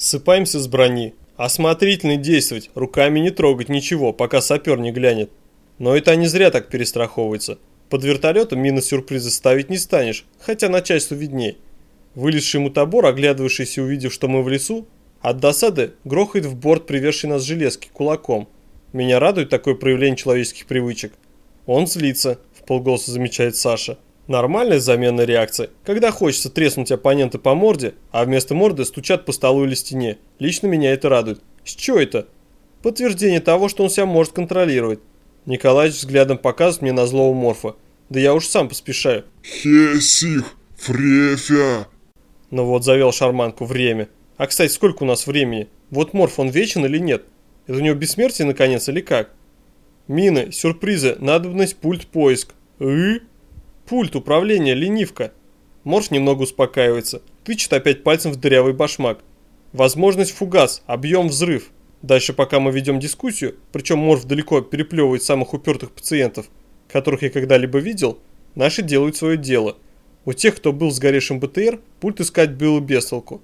Сыпаемся с брони. Осмотрительно действовать, руками не трогать ничего, пока сапер не глянет. Но это они зря так перестраховываются. Под вертолетом мины сюрпризы ставить не станешь, хотя начальству видней. Вылезший мутабор, оглядывавшийся увидев, что мы в лесу, от досады грохает в борт привезший нас железки кулаком. Меня радует такое проявление человеческих привычек. Он злится, в полголоса замечает Саша. Нормальная заменная реакция, когда хочется треснуть оппонента по морде, а вместо морды стучат по столу или стене. Лично меня это радует. С чего это? Подтверждение того, что он себя может контролировать. Николаевич взглядом показывает мне на злого морфа. Да я уж сам поспешаю. Хесих, фрефя. Ну вот завел шарманку время. А кстати, сколько у нас времени? Вот морф он вечен или нет? Это у него бессмертие наконец или как? Мины, сюрпризы, надобность, пульт, поиск. И? Пульт, управление, ленивка. Морф немного успокаивается. Тычет опять пальцем в дырявый башмак. Возможность фугас, объем взрыв. Дальше, пока мы ведем дискуссию, причем Морф далеко переплевывает самых упертых пациентов, которых я когда-либо видел, наши делают свое дело. У тех, кто был сгоревшим БТР, пульт искать было без толку.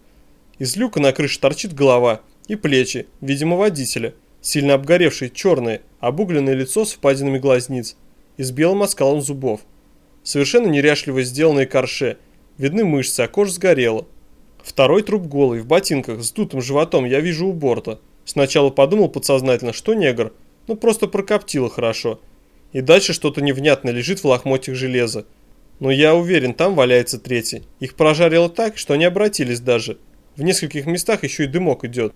Из люка на крыше торчит голова и плечи, видимо, водителя, сильно обгоревшие, черные, обугленное лицо с впадинами глазниц и с белым оскалом зубов. Совершенно неряшливо сделанные корше, видны мышцы, а кожа сгорела. Второй труп голый, в ботинках, с дутым животом я вижу у борта. Сначала подумал подсознательно, что негр, ну просто прокоптило хорошо. И дальше что-то невнятное лежит в лохмотьях железа. Но я уверен, там валяется третий. Их прожарило так, что они обратились даже. В нескольких местах еще и дымок идет.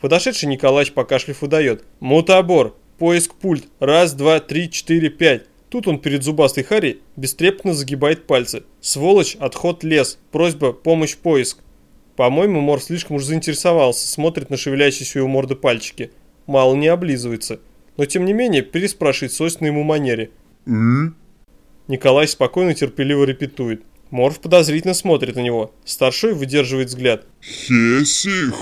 Подошедший Николаевич покашлив выдает. Мутабор, поиск пульт, раз, два, три, четыре, пять. Тут он перед зубастой Харри бестрепетно загибает пальцы. Сволочь, отход лес, просьба, помощь, поиск. По-моему, Мор слишком уж заинтересовался, смотрит на шевелящиеся у морды пальчики. Мало не облизывается. Но тем не менее, переспрашивает свойственной ему манере. И? Николай спокойно терпеливо репетует. Морф подозрительно смотрит на него. Старшой выдерживает взгляд. Хесих.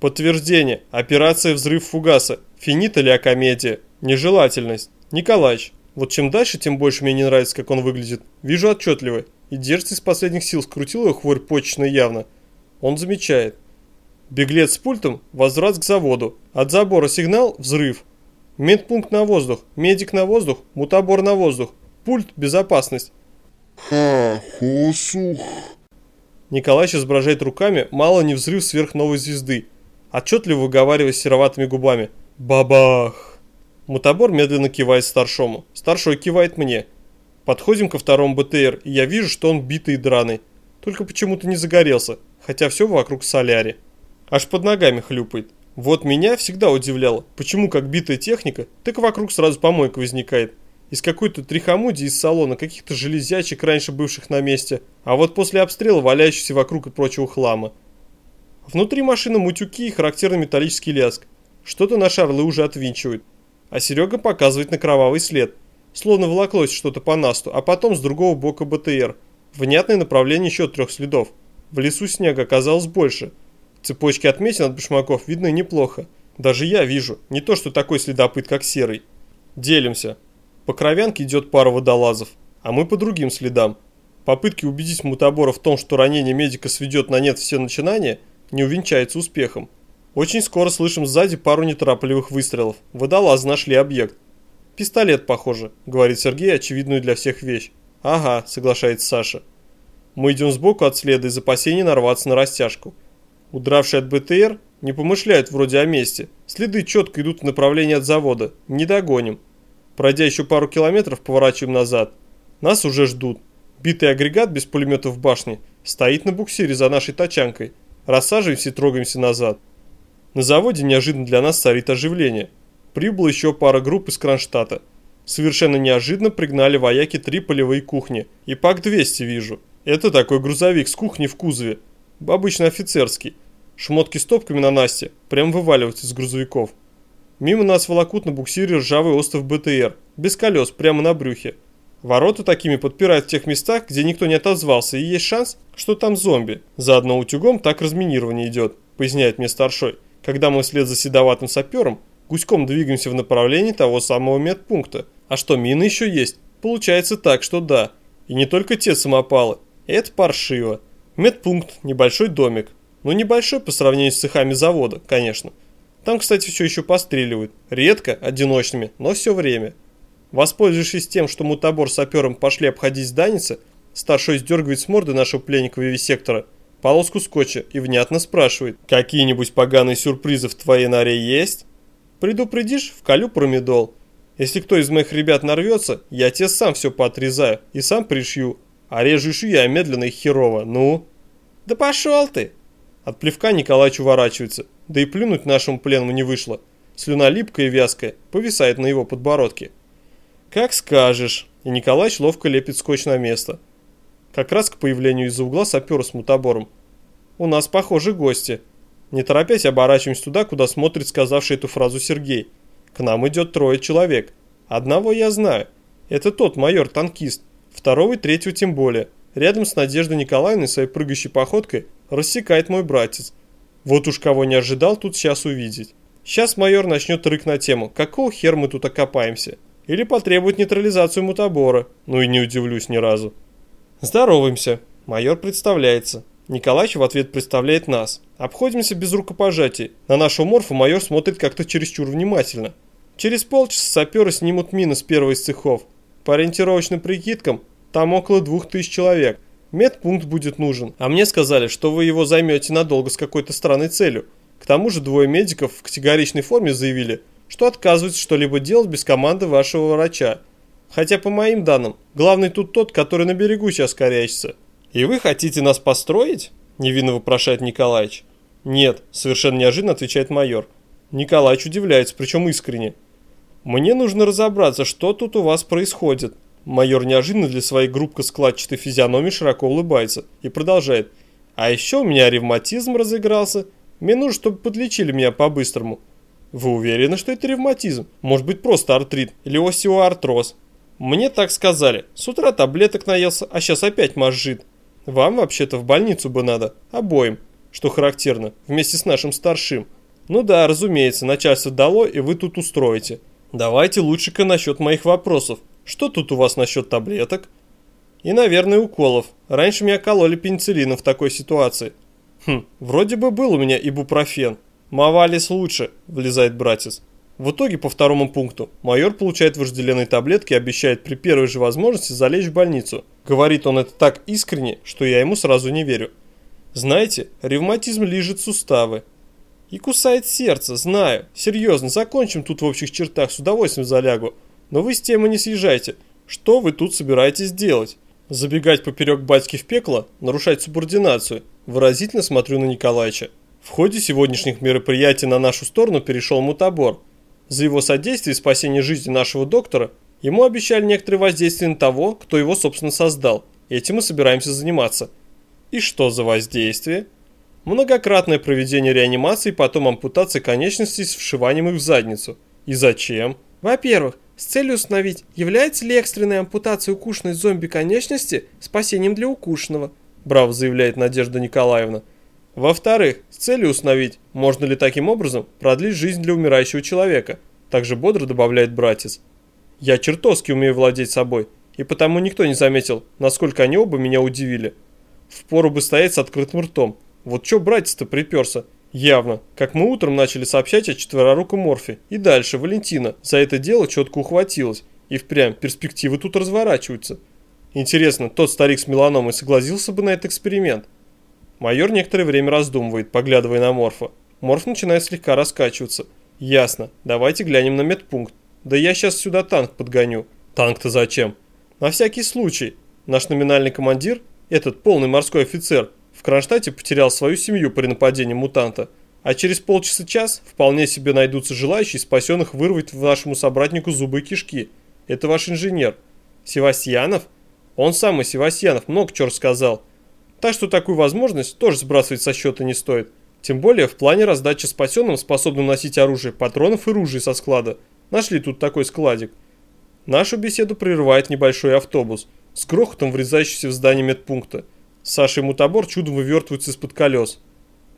Подтверждение. Операция «Взрыв фугаса». Финита ли комедия? Нежелательность. Николаич. Вот чем дальше, тем больше мне не нравится, как он выглядит. Вижу отчетливо. И держится из последних сил, скрутил его хворь почечно явно. Он замечает. Беглец с пультом, возврат к заводу. От забора сигнал, взрыв. Медпункт на воздух, медик на воздух, мутабор на воздух. Пульт, безопасность. Ха, хосух. Николай изображает руками мало не взрыв сверхновой звезды, отчетливо выговаривая сероватыми губами. Бабах! Мутабор медленно кивает старшому. Старшой кивает мне. Подходим ко второму БТР, и я вижу, что он битый и драный. Только почему-то не загорелся, хотя все вокруг соляри. Аж под ногами хлюпает. Вот меня всегда удивляло, почему как битая техника, так вокруг сразу помойка возникает. Из какой-то трихомудии из салона, каких-то железячек, раньше бывших на месте, а вот после обстрела валяющихся вокруг и прочего хлама. Внутри машины мутюки и характерный металлический лязг. Что-то наши орлы уже отвинчивают. А Серега показывает на кровавый след. Словно волоклось что-то по насту, а потом с другого бока БТР. Внятное направление еще трех следов. В лесу снега оказалось больше. Цепочки отметин от башмаков видны неплохо. Даже я вижу, не то что такой следопыт, как Серый. Делимся. По кровянке идет пара водолазов, а мы по другим следам. Попытки убедить мутабора в том, что ранение медика сведет на нет все начинания, не увенчается успехом. Очень скоро слышим сзади пару неторопливых выстрелов. Водолазы нашли объект. «Пистолет, похоже», — говорит Сергей очевидную для всех вещь. «Ага», — соглашается Саша. Мы идем сбоку от следа из опасения нарваться на растяжку. Удравшие от БТР не помышляют вроде о месте. Следы четко идут в направлении от завода. Не догоним. Пройдя еще пару километров, поворачиваем назад. Нас уже ждут. Битый агрегат без пулемета в башне стоит на буксире за нашей тачанкой. Рассаживаемся и трогаемся назад. На заводе неожиданно для нас царит оживление. Прибыла еще пара групп из Кронштадта. Совершенно неожиданно пригнали вояки три полевые кухни. И ПАК-200 вижу. Это такой грузовик с кухней в кузове. Обычно офицерский. Шмотки с топками на Насте прям вываливаются из грузовиков. Мимо нас волокут на буксире ржавый остров БТР. Без колес, прямо на брюхе. Ворота такими подпирают в тех местах, где никто не отозвался, и есть шанс, что там зомби. Заодно утюгом так разминирование идет, поясняет мне старшой. Когда мы вслед за седоватым сапером гуськом двигаемся в направлении того самого медпункта. А что, мины еще есть? Получается так, что да. И не только те самопалы. Это паршиво. Медпункт, небольшой домик. но небольшой по сравнению с цехами завода, конечно. Там, кстати, все еще постреливают. Редко, одиночными, но все время. Воспользовавшись тем, что мутабор с сапером пошли обходить зданица, старшой сдергивает с морды нашего пленника вивисектора полоску скотча и внятно спрашивает, какие-нибудь поганые сюрпризы в твоей норе есть? Предупредишь, вколю промедол. Если кто из моих ребят нарвется, я тебе сам все поотрезаю и сам пришью. А режу я медленно и херово, ну? Да пошел ты! От плевка Николаич уворачивается, да и плюнуть нашему пленному не вышло. Слюна липкая и вязкая, повисает на его подбородке. Как скажешь. И Николаич ловко лепит скотч на место. Как раз к появлению из-за угла сапера с мутобором. У нас, похоже, гости. Не торопясь, оборачиваемся туда, куда смотрит сказавший эту фразу Сергей. К нам идет трое человек. Одного я знаю. Это тот майор-танкист. Второго и третьего тем более. Рядом с Надеждой Николаевной своей прыгающей походкой рассекает мой братец. Вот уж кого не ожидал тут сейчас увидеть. Сейчас майор начнет рык на тему, какого хер мы тут окопаемся. Или потребует нейтрализацию мутабора. Ну и не удивлюсь ни разу. Здороваемся. Майор представляется. Николаевич в ответ представляет нас. Обходимся без рукопожатий. На нашу морфу майор смотрит как-то чересчур внимательно. Через полчаса саперы снимут мины с первого из цехов. По ориентировочным прикидкам, там около двух тысяч человек. Медпункт будет нужен. А мне сказали, что вы его займете надолго с какой-то странной целью. К тому же двое медиков в категоричной форме заявили, что отказываются что-либо делать без команды вашего врача. Хотя по моим данным, главный тут тот, который на берегу сейчас корячится. И вы хотите нас построить? Невинно вопрошает Николаевич. Нет, совершенно неожиданно отвечает майор. Николаевич удивляется, причем искренне. Мне нужно разобраться, что тут у вас происходит. Майор неожиданно для своей группы складчатой физиономии широко улыбается и продолжает. А еще у меня ревматизм разыгрался. Мне нужно, чтобы подлечили меня по-быстрому. Вы уверены, что это ревматизм? Может быть просто артрит или остеоартроз? Мне так сказали. С утра таблеток наелся, а сейчас опять мозжит. Вам вообще-то в больницу бы надо. Обоим. Что характерно. Вместе с нашим старшим. Ну да, разумеется, начальство дало, и вы тут устроите. Давайте лучше-ка насчет моих вопросов. Что тут у вас насчет таблеток? И, наверное, уколов. Раньше меня кололи пенициллином в такой ситуации. Хм, вроде бы был у меня ибупрофен. Мавалис лучше, влезает братец. В итоге, по второму пункту, майор получает вожделенные таблетки и обещает при первой же возможности залечь в больницу. Говорит он это так искренне, что я ему сразу не верю. Знаете, ревматизм лижет суставы. И кусает сердце, знаю. Серьезно, закончим тут в общих чертах, с удовольствием залягу. Но вы с темы не съезжайте. Что вы тут собираетесь делать? Забегать поперек батьки в пекло? Нарушать субординацию? Выразительно смотрю на Николаевича. В ходе сегодняшних мероприятий на нашу сторону перешел мутабор. За его содействие и спасение жизни нашего доктора ему обещали некоторые воздействия на того, кто его, собственно, создал. Этим мы собираемся заниматься. И что за воздействие? Многократное проведение реанимации, потом ампутация конечностей с вшиванием их в задницу. И зачем? Во-первых, с целью установить, является ли экстренная ампутация укушенной зомби конечности спасением для укушенного, браво заявляет Надежда Николаевна. Во-вторых, с целью установить, можно ли таким образом продлить жизнь для умирающего человека, также бодро добавляет братец. Я чертовски умею владеть собой, и потому никто не заметил, насколько они оба меня удивили. Впору бы стоять с открытым ртом. Вот чё братец-то приперся? Явно, как мы утром начали сообщать о четвероруком морфе. И дальше Валентина за это дело четко ухватилась. И впрямь перспективы тут разворачиваются. Интересно, тот старик с меланомой согласился бы на этот эксперимент? Майор некоторое время раздумывает, поглядывая на Морфа. Морф начинает слегка раскачиваться. Ясно, давайте глянем на медпункт. Да я сейчас сюда танк подгоню. Танк-то зачем? На всякий случай. Наш номинальный командир, этот полный морской офицер, в Кронштадте потерял свою семью при нападении мутанта. А через полчаса-час вполне себе найдутся желающие спасенных вырвать вашему собратнику зубы и кишки. Это ваш инженер. Севастьянов? Он самый Севастьянов, много чего рассказал. Так что такую возможность тоже сбрасывать со счета не стоит. Тем более в плане раздачи спасенным, способным носить оружие, патронов и ружей со склада. Нашли тут такой складик. Нашу беседу прерывает небольшой автобус, с грохотом врезающийся в здание медпункта. Саша и Мутабор чудом вывертываются из-под колес.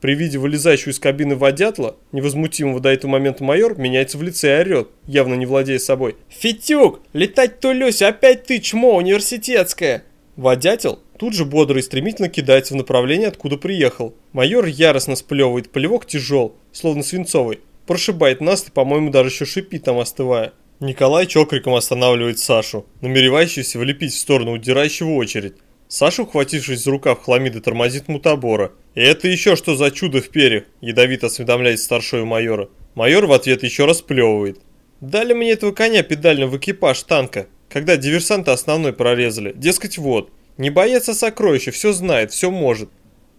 При виде вылезающего из кабины водятла, невозмутимого до этого момента майор меняется в лице и орет, явно не владея собой. «Фитюк! Летать то Люся, опять ты, чмо университетская!» Водятел, Тут же бодро и стремительно кидается в направлении, откуда приехал. Майор яростно сплевывает, плевок тяжел, словно свинцовый. Прошибает нас и, по-моему, даже еще шипит там остывая. Николай чокриком останавливает Сашу, намеревающийся влепить в сторону удирающего очередь. Саша, ухватившись за рукав хламиды, тормозит мутабора. «И это еще что за чудо в перьях?» – ядовито осведомляет старшой майора. Майор в ответ еще раз плевывает. «Дали мне этого коня педально в экипаж танка, когда диверсанты основной прорезали. Дескать, вот, не боец, а сокровище, все знает, все может.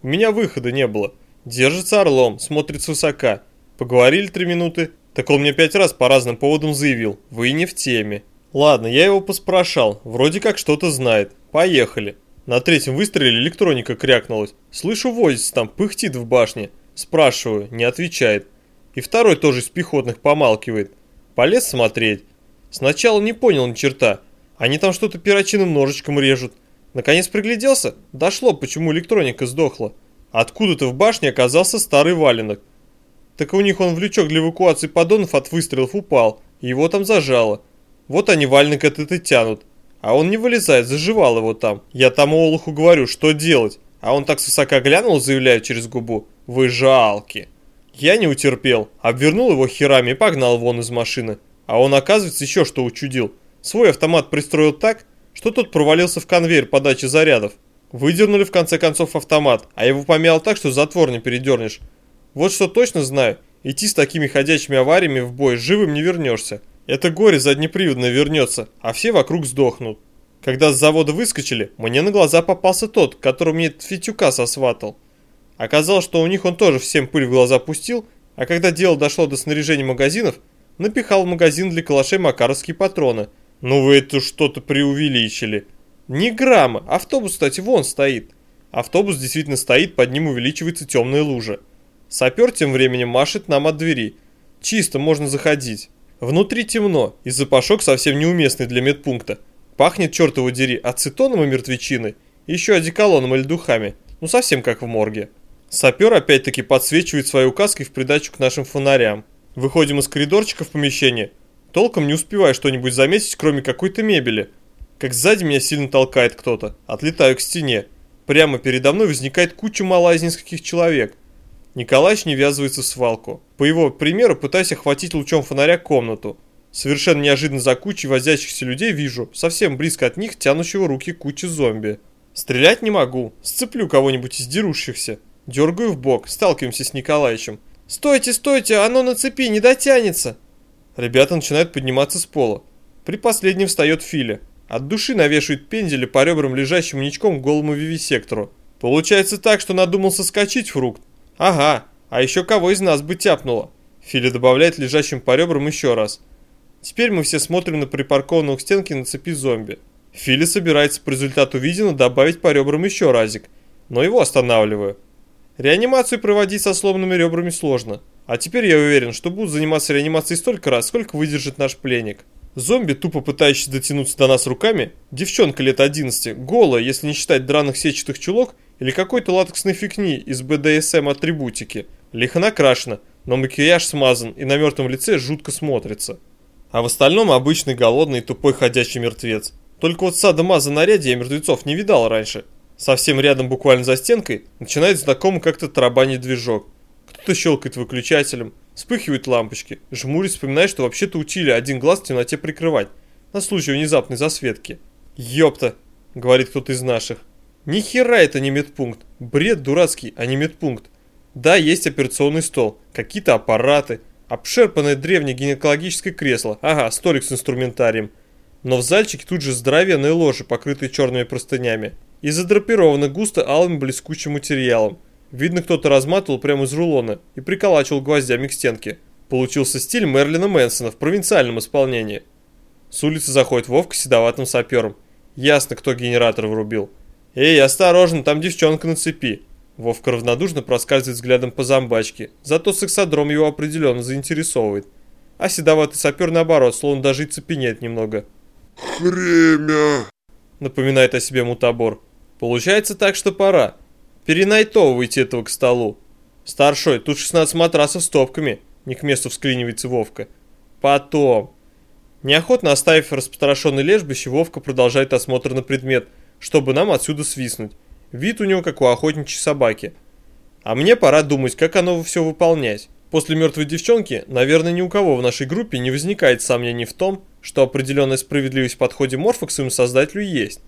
У меня выхода не было. Держится орлом, смотрит свысока. Поговорили три минуты, так он мне пять раз по разным поводам заявил. Вы не в теме. Ладно, я его поспрашал, вроде как что-то знает. Поехали. На третьем выстреле электроника крякнулась. Слышу, возится там, пыхтит в башне. Спрашиваю, не отвечает. И второй тоже из пехотных помалкивает. Полез смотреть. Сначала не понял ни черта. Они там что-то перочинным ножичком режут. Наконец пригляделся, дошло, почему электроника сдохла. Откуда-то в башне оказался старый валенок. Так у них он в лючок для эвакуации поддонов от выстрелов упал, его там зажало. Вот они валенок этот и тянут. А он не вылезает, заживал его там. Я тому олуху говорю, что делать. А он так свысока глянул, заявляю через губу. Вы жалки. Я не утерпел, обвернул его херами и погнал вон из машины. А он, оказывается, еще что учудил. Свой автомат пристроил так, что тот провалился в конвейер подачи зарядов. Выдернули в конце концов автомат, а его помял так, что затвор не передернешь. Вот что точно знаю, идти с такими ходячими авариями в бой живым не вернешься. Это горе заднеприводно вернется, а все вокруг сдохнут. Когда с завода выскочили, мне на глаза попался тот, который мне Фитюка сосватал. Оказалось, что у них он тоже всем пыль в глаза пустил, а когда дело дошло до снаряжения магазинов, напихал в магазин для калашей макаровские патроны – ну вы это что-то преувеличили. Ни грамма. Автобус, кстати, вон стоит. Автобус действительно стоит, под ним увеличивается темная лужа. Сапер тем временем машет нам от двери. Чисто, можно заходить. Внутри темно, и запашок совсем неуместный для медпункта. Пахнет, черт его дери, ацетоном и мертвечиной, еще одеколоном или духами. Ну совсем как в морге. Сапер опять-таки подсвечивает своей указкой в придачу к нашим фонарям. Выходим из коридорчика в помещение – Толком не успеваю что-нибудь заметить, кроме какой-то мебели. Как сзади меня сильно толкает кто-то. Отлетаю к стене. Прямо передо мной возникает куча мала из нескольких человек. Николаевич не ввязывается в свалку. По его примеру пытаюсь охватить лучом фонаря комнату. Совершенно неожиданно за кучей возящихся людей вижу, совсем близко от них тянущего руки кучи зомби. Стрелять не могу, сцеплю кого-нибудь из дерущихся. Дергаю в бок, сталкиваемся с Николаевичем. «Стойте, стойте, оно на цепи не дотянется!» Ребята начинают подниматься с пола. При последнем встает Филя. От души навешивает пендели по ребрам лежащему ничком голому вивисектору. Получается так, что надумал соскочить фрукт. Ага, а еще кого из нас бы тяпнуло. Филя добавляет лежащим по ребрам еще раз. Теперь мы все смотрим на припаркованного к стенке на цепи зомби. Филя собирается по результату видено добавить по ребрам еще разик, но его останавливаю. Реанимацию проводить со сломанными ребрами сложно. А теперь я уверен, что будут заниматься реанимацией столько раз, сколько выдержит наш пленник. Зомби, тупо пытающийся дотянуться до нас руками, девчонка лет 11, голая, если не считать драных сетчатых чулок, или какой-то латексной фигни из БДСМ атрибутики. Лихо накрашена, но макияж смазан и на мертвом лице жутко смотрится. А в остальном обычный голодный тупой ходячий мертвец. Только вот садомаза наряде я мертвецов не видал раньше. Совсем рядом, буквально за стенкой, начинает знакомый как-то тарабанить движок. Кто-то щелкает выключателем, вспыхивают лампочки. Жмурясь, вспоминает, что вообще-то учили один глаз в темноте прикрывать. На случай внезапной засветки. «Ёпта!» — говорит кто-то из наших. «Ни хера это не медпункт. Бред дурацкий, а не медпункт. Да, есть операционный стол, какие-то аппараты, обшерпанное древнее гинекологическое кресло, ага, столик с инструментарием. Но в зальчике тут же здоровенные ложи, покрытые черными простынями, и задрапированы густо алым блескучим материалом. Видно, кто-то разматывал прямо из рулона и приколачивал гвоздями к стенке. Получился стиль Мерлина Мэнсона в провинциальном исполнении. С улицы заходит Вовка с седоватым сапером. Ясно, кто генератор врубил. «Эй, осторожно, там девчонка на цепи!» Вовка равнодушно проскальзывает взглядом по зомбачке, зато сексодром его определенно заинтересовывает. А седоватый сапер наоборот, словно даже и цепенеет немного. «Хремя!» Напоминает о себе мутабор. Получается так, что пора. Перенайтовывайте этого к столу. Старшой, тут 16 матрасов с топками. Не к месту всклинивается Вовка. Потом. Неохотно оставив распотрошенный лежбище, Вовка продолжает осмотр на предмет. чтобы нам отсюда свистнуть. Вид у него как у охотничьей собаки. А мне пора думать, как оно все выполнять. После мертвой девчонки, наверное, ни у кого в нашей группе не возникает сомнений в том, что определенная справедливость в подходе Морфа к своему создателю есть.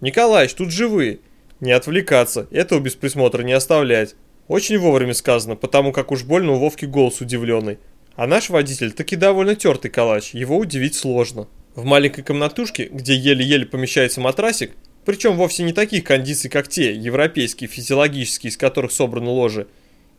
Николаевич, тут живые. Не отвлекаться, этого без присмотра не оставлять. Очень вовремя сказано, потому как уж больно у Вовки голос удивленный. А наш водитель таки довольно тертый калач, его удивить сложно. В маленькой комнатушке, где еле-еле помещается матрасик, причем вовсе не таких кондиций, как те, европейские, физиологические, из которых собраны ложи,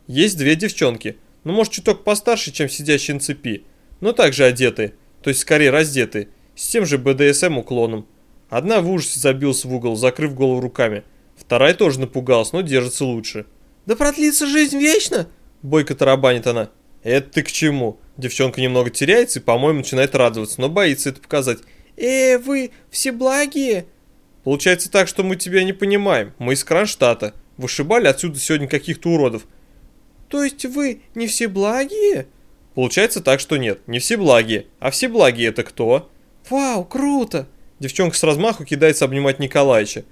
есть две девчонки, ну может чуток постарше, чем сидящие на цепи, но также одетые, то есть скорее раздетые, с тем же БДСМ уклоном. Одна в ужасе забилась в угол, закрыв голову руками, вторая тоже напугалась, но держится лучше. «Да продлится жизнь вечно!» Бойко тарабанит она. «Это ты к чему?» Девчонка немного теряется и, по-моему, начинает радоваться, но боится это показать. «Э, вы все благие!» «Получается так, что мы тебя не понимаем. Мы из Кронштадта. Вышибали отсюда сегодня каких-то уродов». «То есть вы не все благие?» Получается так, что нет, не все благие. А все благие это кто? «Вау, круто!» Девчонка с размаху кидается обнимать Николаевича.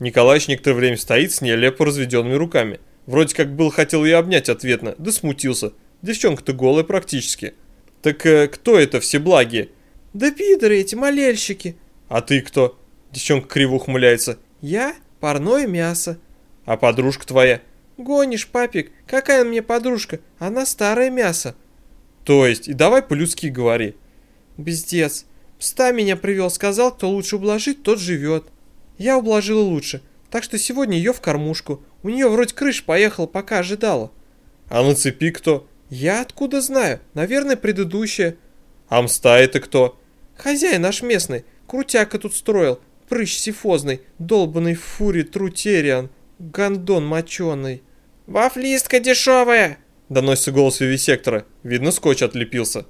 Николаевич некоторое время стоит с нелепо разведенными руками. Вроде как был хотел ее обнять ответно, да смутился. Девчонка-то голая практически. Так э, кто это все благие? Да пидоры эти, молельщики. А ты кто? Девчонка криво ухмыляется. Я парное мясо. А подружка твоя? Гонишь, папик, какая мне подружка? Она старое мясо. То есть, и давай по-людски говори. Бездец. Пста меня привел, сказал, кто лучше ублажит, тот живет. Я ублажила лучше, так что сегодня ее в кормушку. У нее вроде крыша поехала, пока ожидала. А на цепи кто? Я откуда знаю? Наверное, предыдущая. А мста это кто? Хозяин наш местный. Крутяка тут строил. Прыщ сифозный. Долбанный фури трутериан. Гондон моченый. «Вафлистка дешевая!» Доносится голос вивисектора. Видно, скотч отлепился.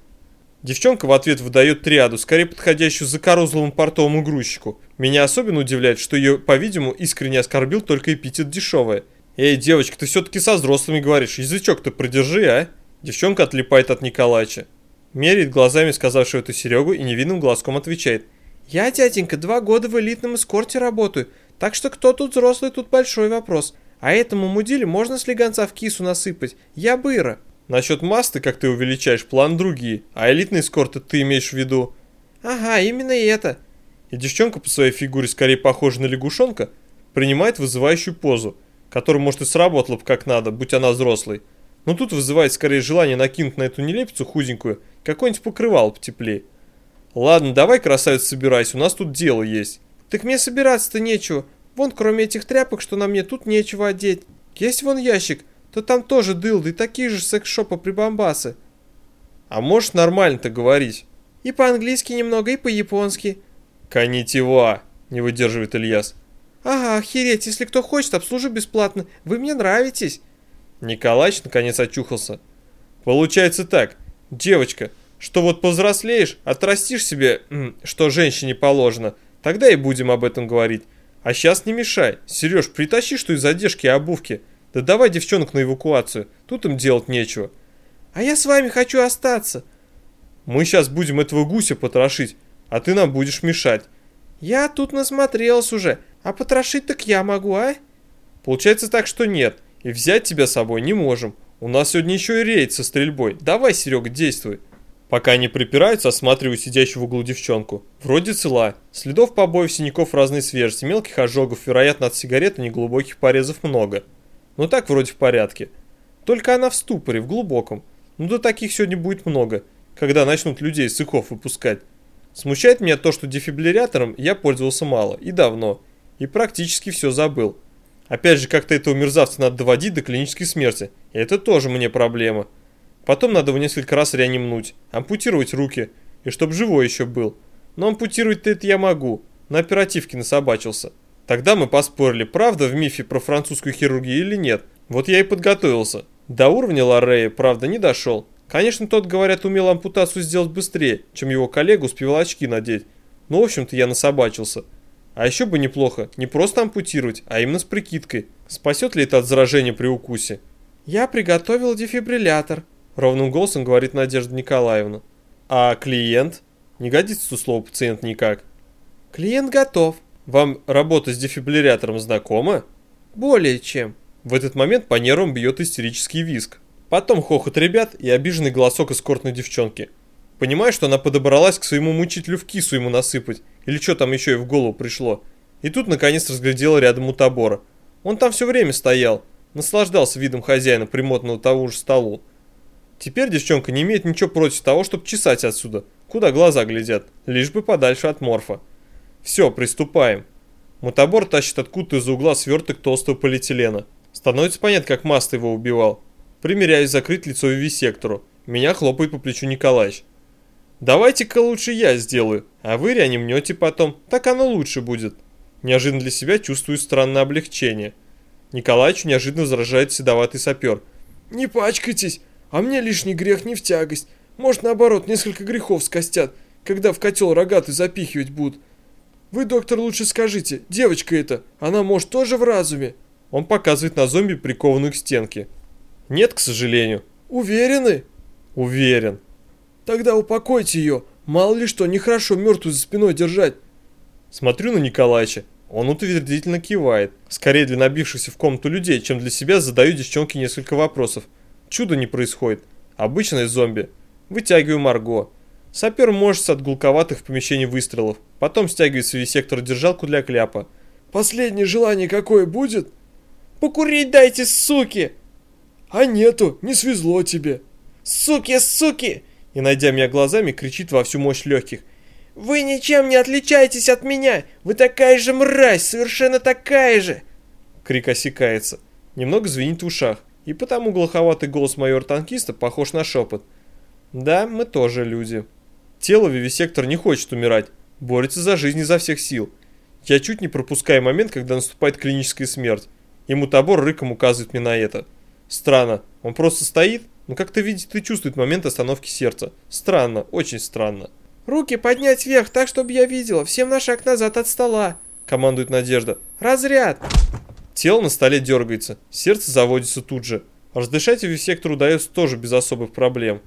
Девчонка в ответ выдает триаду, скорее подходящую закорузлому портовому грузчику. Меня особенно удивляет, что ее, по-видимому, искренне оскорбил только эпитет дешевая. Эй, девочка, ты все-таки со взрослыми говоришь, язычок-то придержи, а? Девчонка отлипает от Николаевича. Меряет глазами сказавшего это Серегу и невинным глазком отвечает. «Я, дяденька, два года в элитном эскорте работаю, так что кто тут взрослый, тут большой вопрос. А этому мудиле можно слегонца в кису насыпать. Я быра». Насчет масты, как ты увеличаешь, план другие, а элитный эскорт ты имеешь в виду? Ага, именно это. И девчонка по своей фигуре скорее похожа на лягушонка, принимает вызывающую позу, которая, может, и сработала бы как надо, будь она взрослой. Но тут вызывает скорее желание накинуть на эту нелепицу худенькую какой-нибудь покрывал потеплее. Ладно, давай, красавица, собирайся, у нас тут дело есть. Так мне собираться-то нечего. Вон, кроме этих тряпок, что на мне, тут нечего одеть. Есть вон ящик, то там тоже дылды, такие же секс-шопа прибамбасы. А можешь нормально-то говорить? И по-английски немного, и по-японски. Конетива, не выдерживает Ильяс. Ага, охереть, если кто хочет, обслужу бесплатно. Вы мне нравитесь. Николаич наконец очухался. Получается так, девочка, что вот повзрослеешь, отрастишь себе, что женщине положено, тогда и будем об этом говорить. А сейчас не мешай. Сереж, притащи что из одежки и обувки. Да давай девчонок на эвакуацию, тут им делать нечего. А я с вами хочу остаться. Мы сейчас будем этого гуся потрошить, а ты нам будешь мешать. Я тут насмотрелась уже, а потрошить так я могу, а? Получается так, что нет, и взять тебя с собой не можем. У нас сегодня еще и рейд со стрельбой. Давай, Серега, действуй. Пока они припираются, осматриваю сидящую в углу девчонку. Вроде цела. Следов побоев, синяков разной свежести, мелких ожогов, вероятно, от сигарет и неглубоких порезов много. Ну так вроде в порядке. Только она в ступоре, в глубоком. Ну да таких сегодня будет много, когда начнут людей с иков выпускать. Смущает меня то, что дефибриллятором я пользовался мало и давно, и практически все забыл. Опять же, как-то этого мерзавца надо доводить до клинической смерти, и это тоже мне проблема. Потом надо его несколько раз реанимнуть, ампутировать руки, и чтоб живой еще был. Но ампутировать-то это я могу, на оперативке насобачился. Тогда мы поспорили, правда в мифе про французскую хирургию или нет. Вот я и подготовился. До уровня Лорея, правда, не дошел. Конечно, тот, говорят, умел ампутацию сделать быстрее, чем его коллега успевал очки надеть. Но, в общем-то, я насобачился. А еще бы неплохо, не просто ампутировать, а именно с прикидкой. Спасет ли это от заражения при укусе? «Я приготовил дефибриллятор», — ровным голосом говорит Надежда Николаевна. «А клиент?» Не годится тут слово «пациент» никак. «Клиент готов», Вам работа с дефибриллятором знакома? Более чем. В этот момент по нервам бьет истерический визг. Потом хохот ребят и обиженный голосок эскортной девчонки. Понимаю, что она подобралась к своему мучителю в кису ему насыпать, или что там еще и в голову пришло. И тут наконец разглядела рядом у табора. Он там все время стоял, наслаждался видом хозяина, примотанного того же столу. Теперь девчонка не имеет ничего против того, чтобы чесать отсюда, куда глаза глядят, лишь бы подальше от морфа. Все, приступаем. Мутабор тащит откуда-то из угла сверток толстого полиэтилена. Становится понятно, как Маста его убивал. Примеряюсь закрыть лицо вивисектору. Меня хлопает по плечу Николаевич. Давайте-ка лучше я сделаю, а вы реанимнете потом, так оно лучше будет. Неожиданно для себя чувствую странное облегчение. Николаевич неожиданно возражает седоватый сапер. «Не пачкайтесь, а мне лишний грех не в тягость. Может, наоборот, несколько грехов скостят, когда в котел рогатый запихивать будут. Вы, доктор, лучше скажите, девочка эта, она может тоже в разуме?» Он показывает на зомби, прикованную к стенке. «Нет, к сожалению». «Уверены?» «Уверен». Тогда упокойте ее. Мало ли что, нехорошо мертвую за спиной держать. Смотрю на Николаевича. Он утвердительно кивает. Скорее для набившихся в комнату людей, чем для себя задаю девчонке несколько вопросов. Чудо не происходит. Обычный зомби. Вытягиваю Марго. Сапер морщится от гулковатых в помещении выстрелов. Потом стягивает свой сектор держалку для кляпа. Последнее желание какое будет? Покурить дайте, суки! А нету, не свезло тебе. Суки, суки! и, найдя меня глазами, кричит во всю мощь легких. «Вы ничем не отличаетесь от меня! Вы такая же мразь, совершенно такая же!» Крик осекается. Немного звенит в ушах, и потому глуховатый голос майора-танкиста похож на шепот. «Да, мы тоже люди». Тело Вивисектор не хочет умирать, борется за жизнь изо всех сил. Я чуть не пропускаю момент, когда наступает клиническая смерть. Ему табор рыком указывает мне на это. Странно, он просто стоит, но как-то видит и чувствует момент остановки сердца. Странно, очень странно. «Руки поднять вверх, так, чтобы я видела. Всем на шаг назад от стола!» Командует Надежда. «Разряд!» Тело на столе дергается, сердце заводится тут же. Раздышать вивисектору удается тоже без особых проблем.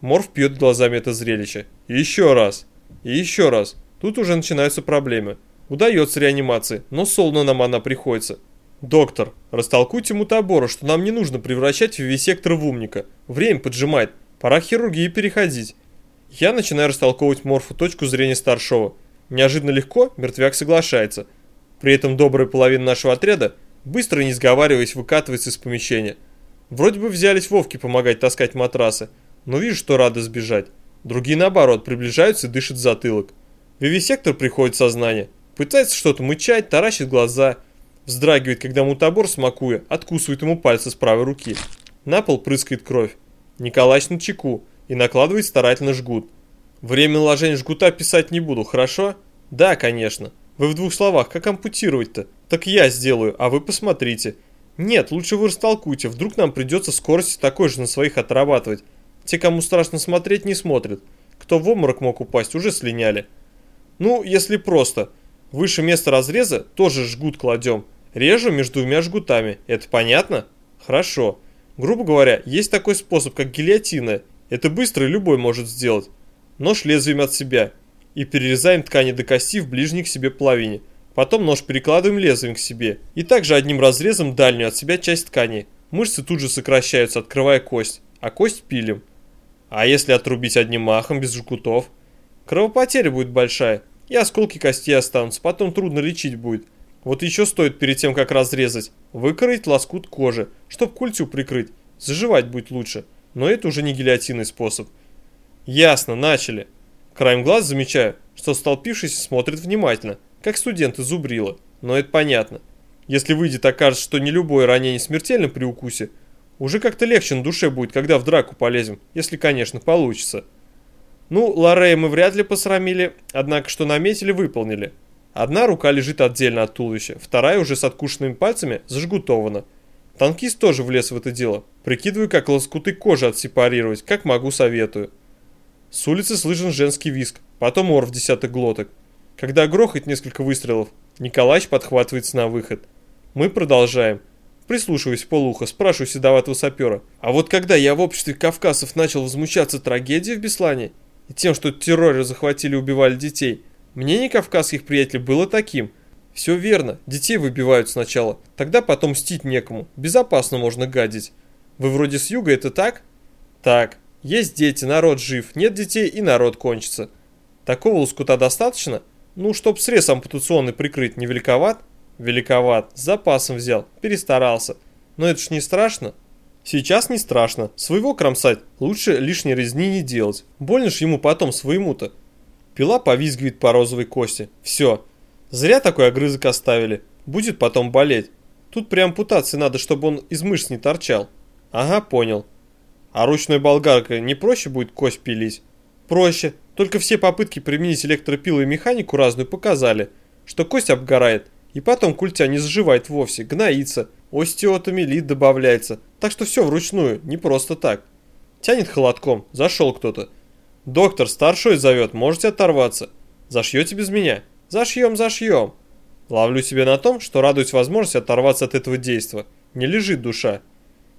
Морф пьет глазами это зрелище. И еще раз. И еще раз. Тут уже начинаются проблемы. Удается реанимация, но солно нам она приходится. «Доктор, растолкуйте мутабора, что нам не нужно превращать вивисектор в умника. Время поджимает. Пора хирургии переходить». Я начинаю растолковывать Морфу точку зрения старшего. Неожиданно легко мертвяк соглашается. При этом добрая половина нашего отряда, быстро не сговариваясь, выкатывается из помещения. Вроде бы взялись Вовке помогать таскать матрасы, но вижу, что рады сбежать. Другие, наоборот, приближаются и дышат в затылок. Вивисектор приходит в сознание. Пытается что-то мычать, таращит глаза – Вздрагивает, когда мутабор, смакуя, откусывает ему пальцы с правой руки. На пол прыскает кровь. Николач на чеку и накладывает старательно жгут. Время наложения жгута писать не буду, хорошо? Да, конечно. Вы в двух словах, как ампутировать-то? Так я сделаю, а вы посмотрите. Нет, лучше вы растолкуйте, вдруг нам придется скорость такой же на своих отрабатывать. Те, кому страшно смотреть, не смотрят. Кто в обморок мог упасть, уже слиняли. Ну, если просто. Выше места разреза тоже жгут кладем. Режу между двумя жгутами. Это понятно? Хорошо. Грубо говоря, есть такой способ, как гильотина. Это быстро любой может сделать. Нож лезвием от себя. И перерезаем ткани до кости в ближней к себе половине. Потом нож перекладываем лезвием к себе. И также одним разрезом дальнюю от себя часть ткани. Мышцы тут же сокращаются, открывая кость. А кость пилим. А если отрубить одним махом, без жгутов? Кровопотеря будет большая. И осколки кости останутся. Потом трудно лечить будет. Вот еще стоит перед тем, как разрезать, выкроить лоскут кожи, чтоб культю прикрыть. Заживать будет лучше, но это уже не гильотинный способ. Ясно, начали. Краем глаз замечаю, что столпившийся смотрит внимательно, как студент из Зубрила. Но это понятно. Если выйдет, окажется, что не любое ранение смертельно при укусе, уже как-то легче на душе будет, когда в драку полезем, если, конечно, получится. Ну, Лорея мы вряд ли посрамили, однако что наметили, выполнили. Одна рука лежит отдельно от туловища, вторая уже с откушенными пальцами зажгутована. Танкист тоже влез в это дело. Прикидываю, как лоскуты кожи отсепарировать, как могу советую. С улицы слышен женский виск, потом ор в десяток глоток. Когда грохает несколько выстрелов, Николаевич подхватывается на выход. Мы продолжаем. Прислушиваясь в полухо, спрашиваю седоватого сапера. А вот когда я в обществе кавказцев начал возмущаться трагедией в Беслане и тем, что терроры захватили и убивали детей – Мнение кавказских приятелей было таким. Все верно, детей выбивают сначала, тогда потом мстить некому, безопасно можно гадить. Вы вроде с юга, это так? Так, есть дети, народ жив, нет детей и народ кончится. Такого лоскута достаточно? Ну, чтоб срез ампутационный прикрыть, не великоват? Великоват, с запасом взял, перестарался. Но это ж не страшно. Сейчас не страшно, своего кромсать, лучше лишней резни не делать. Больно ж ему потом своему-то. Пила повизгивает по розовой кости. Все, Зря такой огрызок оставили. Будет потом болеть. Тут при ампутации надо, чтобы он из мышц не торчал. Ага, понял. А ручной болгаркой не проще будет кость пилить? Проще. Только все попытки применить электропилы и механику разную показали, что кость обгорает, и потом культя не заживает вовсе, гноится, остеотомилит добавляется, так что все вручную, не просто так. Тянет холодком, зашел кто-то. Доктор старшой зовет, можете оторваться. Зашьете без меня? Зашьем, зашьем. Ловлю себя на том, что радуюсь возможности оторваться от этого действа. Не лежит душа.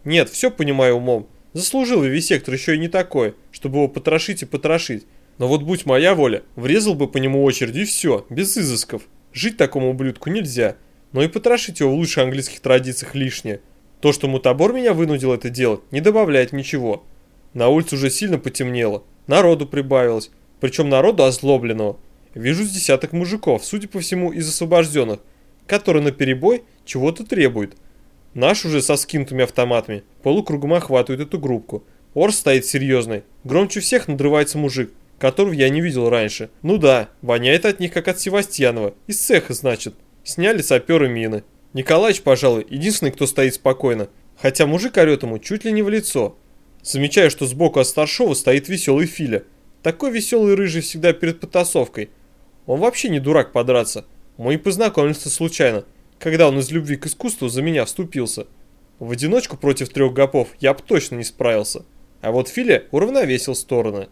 Нет, все понимаю умом. Заслужил вивисектор еще и не такой, чтобы его потрошить и потрошить. Но вот будь моя воля, врезал бы по нему очередь и все, без изысков. Жить такому ублюдку нельзя. Но и потрошить его в лучших английских традициях лишнее. То, что мутабор меня вынудил это делать, не добавляет ничего. На улице уже сильно потемнело. Народу прибавилось. Причем народу озлобленного. Вижу с десяток мужиков, судя по всему, из освобожденных, которые на перебой чего-то требуют. Наш уже со скинутыми автоматами полукругом охватывает эту группку. Ор стоит серьезный. Громче всех надрывается мужик, которого я не видел раньше. Ну да, воняет от них как от Севастьянова. Из цеха, значит. Сняли саперы мины. Николаевич, пожалуй, единственный, кто стоит спокойно. Хотя мужик орет ему чуть ли не в лицо. Замечаю, что сбоку от старшего стоит веселый Филя. Такой веселый рыжий всегда перед потасовкой. Он вообще не дурак подраться. Мы и познакомились случайно, когда он из любви к искусству за меня вступился. В одиночку против трех гопов я бы точно не справился. А вот Филя уравновесил стороны.